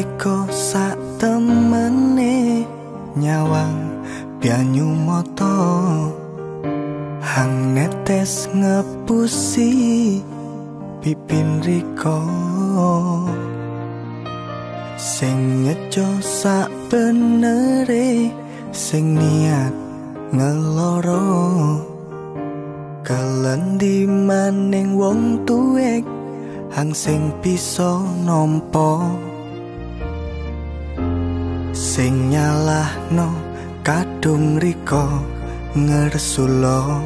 teko sak temene nyawang banyu moto hang netes ngepusi pipin riko. Sing nyejo sak benere sing niat ngeloro. Kalendi maning wong tuwek hang sing bisa nampa sing nyalahno kadung riko ngersula.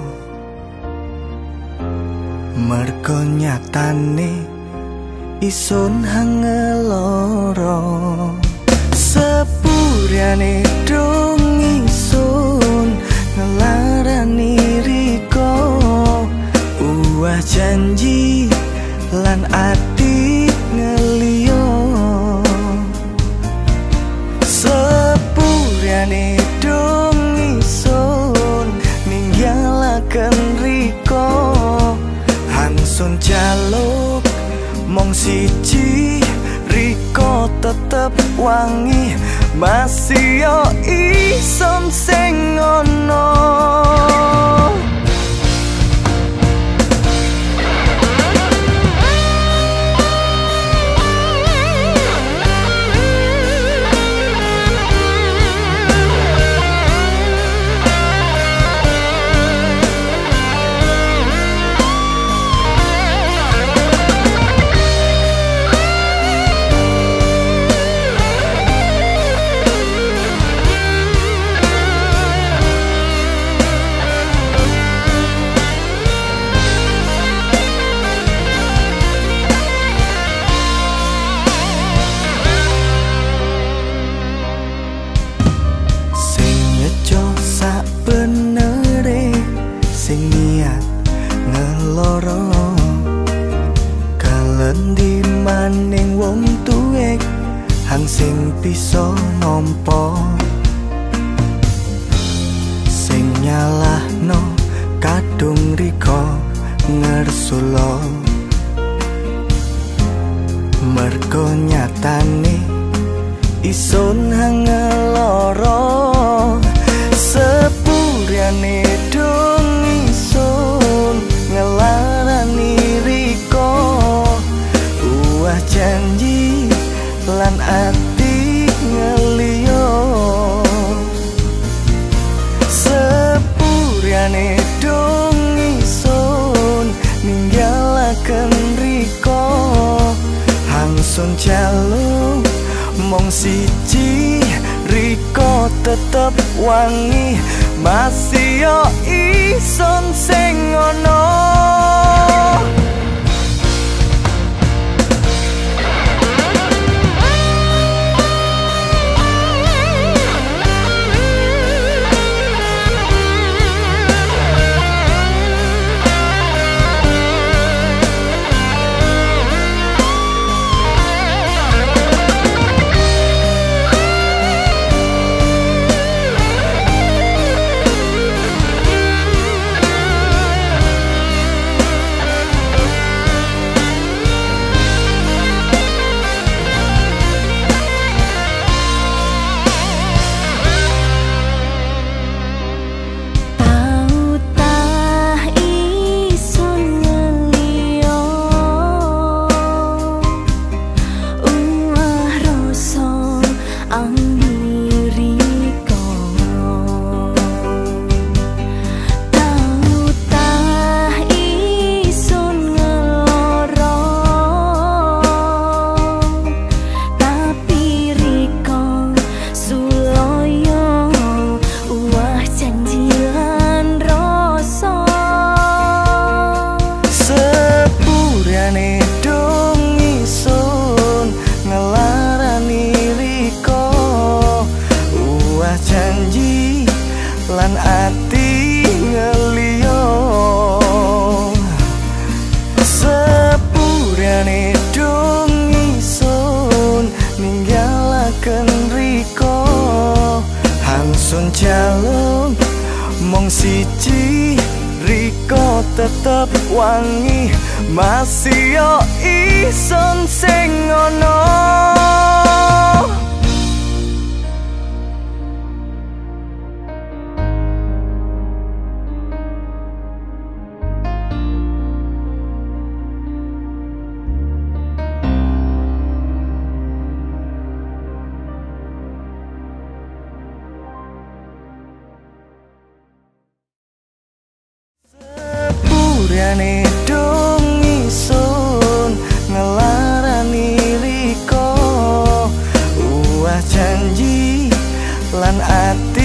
Mergo nyatane isun hang ngeloro sepuriane dong isun ngelarani riko uah janji lan ati mong siji riko tetep wangi. Masih yo ison sing ono nampa sing nyalahno kadung riko ngersula. Mergo nyatane hang ngeloro. Sepuriane sepuriane dong isun ninggalaken riko. Hangsun jaluk mong siji riko tetep wangi. Masih yo ison sing ono janji lan ati ngeliyo. Sepuriane dong isun ninggalaken riko. Hangsun jaluk mong siji riko. Tetep wangi masih yo ison sing ono Janji lan ati